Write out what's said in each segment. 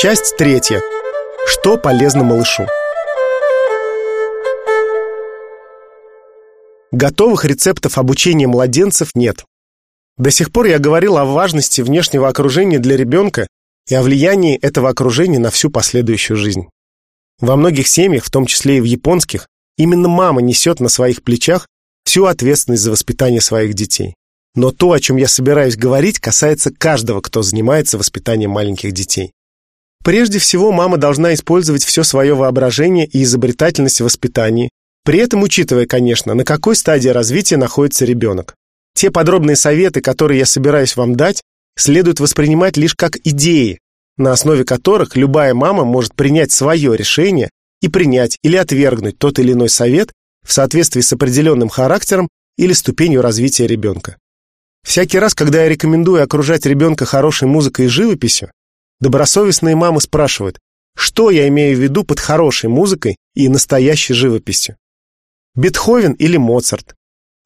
Часть третья. Что полезно малышу? Готовых рецептов обучения младенцев нет. До сих пор я говорил о важности внешнего окружения для ребенка и о влиянии этого окружения на всю последующую жизнь. Во многих семьях, в том числе и в японских, именно мама несет на своих плечах всю ответственность за воспитание своих детей. Но то, о чем я собираюсь говорить, касается каждого, кто занимается воспитанием маленьких детей. Прежде всего, мама должна использовать все свое воображение и изобретательность в воспитании, при этом учитывая, конечно, на какой стадии развития находится ребенок. Те подробные советы, которые я собираюсь вам дать, следует воспринимать лишь как идеи, на основе которых любая мама может принять свое решение и принять или отвергнуть тот или иной совет в соответствии с определенным характером или ступенью развития ребенка. Всякий раз, когда я рекомендую окружать ребенка хорошей музыкой и живописью, добросовестные мамы спрашивают, что я имею в виду под хорошей музыкой и настоящей живописью. Бетховен или Моцарт,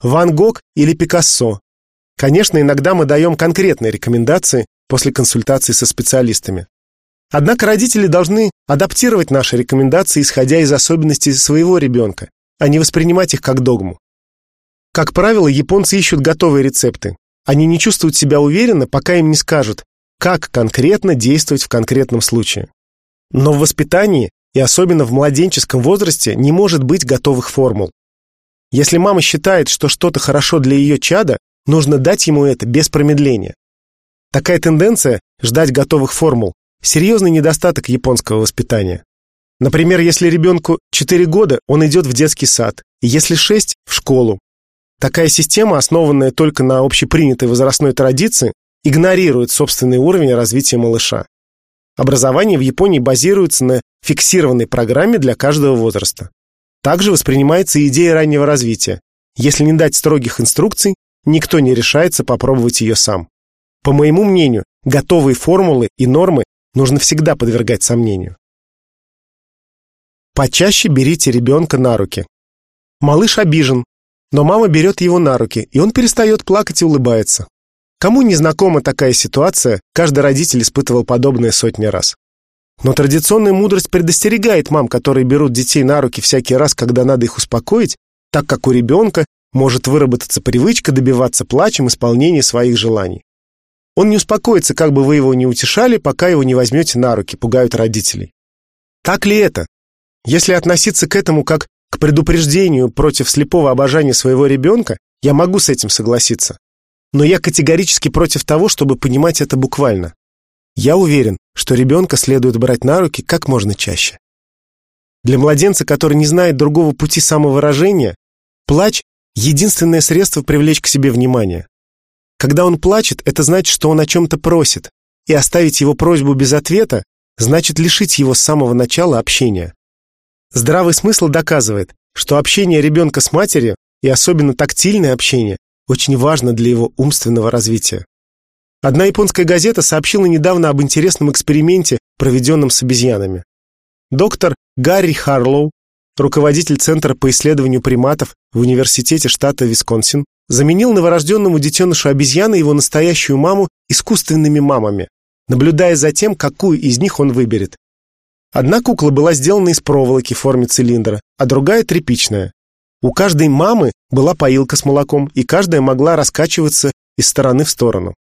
Ван Гог или Пикассо. Конечно, иногда мы даем конкретные рекомендации после консультации со специалистами. Однако родители должны адаптировать наши рекомендации, исходя из особенностей своего ребенка, а не воспринимать их как догму. Как правило, японцы ищут готовые рецепты, они не чувствуют себя уверенно, пока им не скажут, как конкретно действовать в конкретном случае. Но в воспитании, и особенно в младенческом возрасте, не может быть готовых формул. Если мама считает, что что-то хорошо для ее чада, нужно дать ему это без промедления. Такая тенденция ждать готовых формул – серьезный недостаток японского воспитания. Например, если ребенку 4 года, он идет в детский сад, и если 6 – в школу, Такая система, основанная только на общепринятой возрастной традиции, игнорирует собственный уровень развития малыша. Образование в Японии базируется на фиксированной программе для каждого возраста. Также воспринимается идея раннего развития. Если не дать строгих инструкций, никто не решается попробовать ее сам. По моему мнению, готовые формулы и нормы нужно всегда подвергать сомнению. Почаще берите ребенка на руки. Малыш обижен, но мама берет его на руки, и он перестает плакать и улыбается. Кому не знакома такая ситуация, каждый родитель испытывал подобное сотни раз. Но традиционная мудрость предостерегает мам, которые берут детей на руки всякий раз, когда надо их успокоить, так как у ребенка может выработаться привычка добиваться плачем исполнения своих желаний. Он не успокоится, как бы вы его не утешали, пока его не возьмете на руки, пугают родителей. Так ли это? Если относиться к этому как к предупреждению против слепого обожания своего ребенка я могу с этим согласиться. Но я категорически против того, чтобы понимать это буквально. Я уверен, что ребенка следует брать на руки как можно чаще. Для младенца, который не знает другого пути самовыражения, плач – единственное средство привлечь к себе внимание. Когда он плачет, это значит, что он о чем-то просит, и оставить его просьбу без ответа значит лишить его с самого начала общения. Здравый смысл доказывает, что общение ребенка с матерью, и особенно тактильное общение, очень важно для его умственного развития. Одна японская газета сообщила недавно об интересном эксперименте, проведенном с обезьянами. Доктор Гарри Харлоу, руководитель Центра по исследованию приматов в Университете штата Висконсин, заменил новорожденному детенышу обезьяны его настоящую маму искусственными мамами, наблюдая за тем, какую из них он выберет Одна кукла была сделана из проволоки в форме цилиндра, а другая тряпичная. У каждой мамы была поилка с молоком, и каждая могла раскачиваться из стороны в сторону.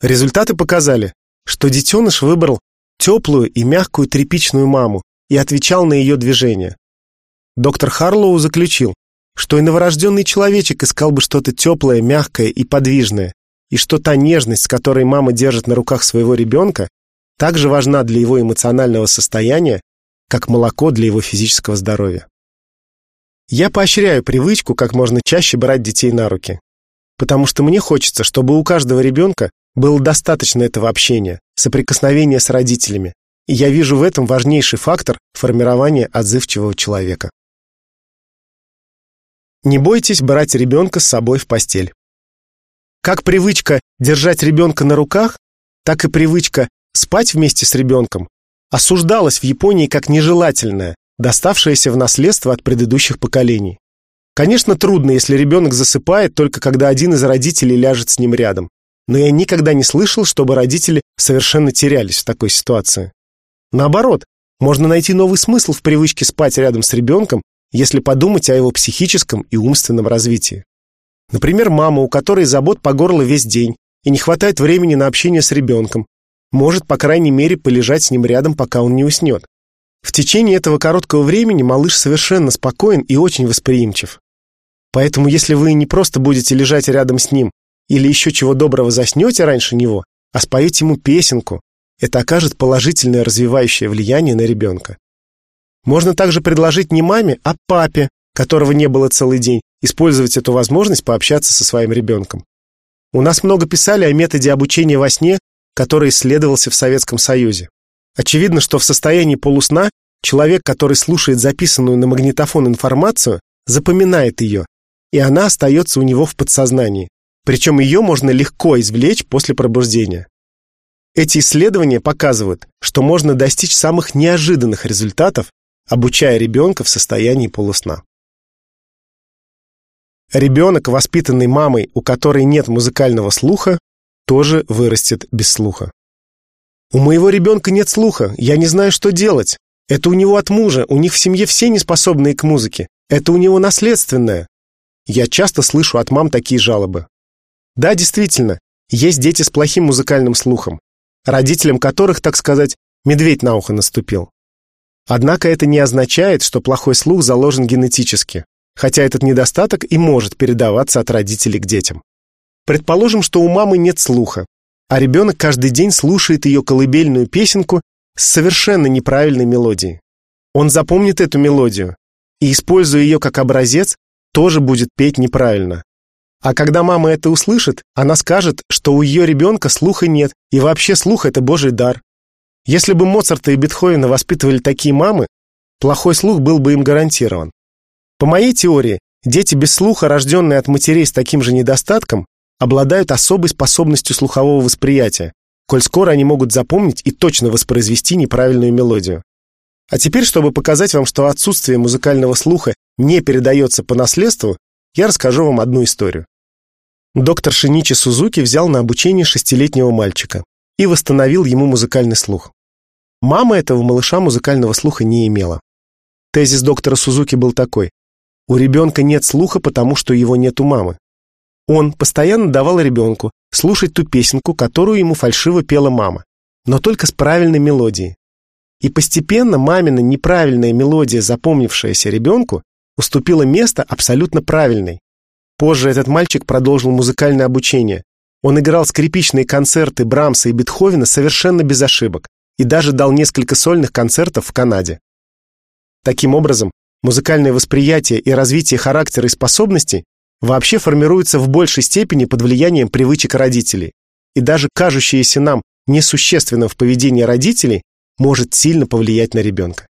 Результаты показали, что детеныш выбрал теплую и мягкую тряпичную маму и отвечал на ее движения. Доктор Харлоу заключил, что и новорожденный человечек искал бы что-то теплое, мягкое и подвижное, и что та нежность, с которой мама держит на руках своего ребенка, также важна для его эмоционального состояния, как молоко для его физического здоровья. Я поощряю привычку как можно чаще брать детей на руки, потому что мне хочется, чтобы у каждого ребенка было достаточно этого общения, соприкосновения с родителями, и я вижу в этом важнейший фактор формирования отзывчивого человека. Не бойтесь брать ребенка с собой в постель. Как привычка держать ребенка на руках, так и привычка Спать вместе с ребенком осуждалось в Японии как нежелательное, доставшееся в наследство от предыдущих поколений. Конечно, трудно, если ребенок засыпает только когда один из родителей ляжет с ним рядом. Но я никогда не слышал, чтобы родители совершенно терялись в такой ситуации. Наоборот, можно найти новый смысл в привычке спать рядом с ребенком, если подумать о его психическом и умственном развитии. Например, мама, у которой забот по горло весь день и не хватает времени на общение с ребенком, может, по крайней мере, полежать с ним рядом, пока он не уснет. В течение этого короткого времени малыш совершенно спокоен и очень восприимчив. Поэтому, если вы не просто будете лежать рядом с ним или еще чего доброго заснете раньше него, а споете ему песенку, это окажет положительное развивающее влияние на ребенка. Можно также предложить не маме, а папе, которого не было целый день, использовать эту возможность пообщаться со своим ребенком. У нас много писали о методе обучения во сне, который исследовался в Советском Союзе. Очевидно, что в состоянии полусна человек, который слушает записанную на магнитофон информацию, запоминает ее, и она остается у него в подсознании. Причем ее можно легко извлечь после пробуждения. Эти исследования показывают, что можно достичь самых неожиданных результатов, обучая ребенка в состоянии полусна. Ребенок, воспитанный мамой, у которой нет музыкального слуха, тоже вырастет без слуха. У моего ребенка нет слуха, я не знаю, что делать. Это у него от мужа, у них в семье все неспособные к музыке. Это у него наследственное. Я часто слышу от мам такие жалобы. Да, действительно, есть дети с плохим музыкальным слухом, родителям которых, так сказать, медведь на ухо наступил. Однако это не означает, что плохой слух заложен генетически, хотя этот недостаток и может передаваться от родителей к детям. Предположим, что у мамы нет слуха, а ребенок каждый день слушает ее колыбельную песенку с совершенно неправильной мелодией. Он запомнит эту мелодию и, используя ее как образец, тоже будет петь неправильно. А когда мама это услышит, она скажет, что у ее ребенка слуха нет, и вообще слух – это божий дар. Если бы Моцарта и Бетховена воспитывали такие мамы, плохой слух был бы им гарантирован. По моей теории, дети без слуха, рожденные от матерей с таким же недостатком, обладают особой способностью слухового восприятия, коль скоро они могут запомнить и точно воспроизвести неправильную мелодию. А теперь, чтобы показать вам, что отсутствие музыкального слуха не передается по наследству, я расскажу вам одну историю. Доктор Шиничи Сузуки взял на обучение шестилетнего мальчика и восстановил ему музыкальный слух. Мама этого малыша музыкального слуха не имела. Тезис доктора Сузуки был такой. У ребенка нет слуха, потому что его нет у мамы. Он постоянно давал ребенку слушать ту песенку, которую ему фальшиво пела мама, но только с правильной мелодией. И постепенно мамина неправильная мелодия, запомнившаяся ребенку, уступила место абсолютно правильной, Позже этот мальчик продолжил музыкальное обучение. Он играл скрипичные концерты Брамса и Бетховена совершенно без ошибок и даже дал несколько сольных концертов в Канаде. Таким образом, музыкальное восприятие и развитие характера и способностей вообще формируются в большей степени под влиянием привычек родителей. И даже кажущееся нам несущественным в поведении родителей может сильно повлиять на ребенка.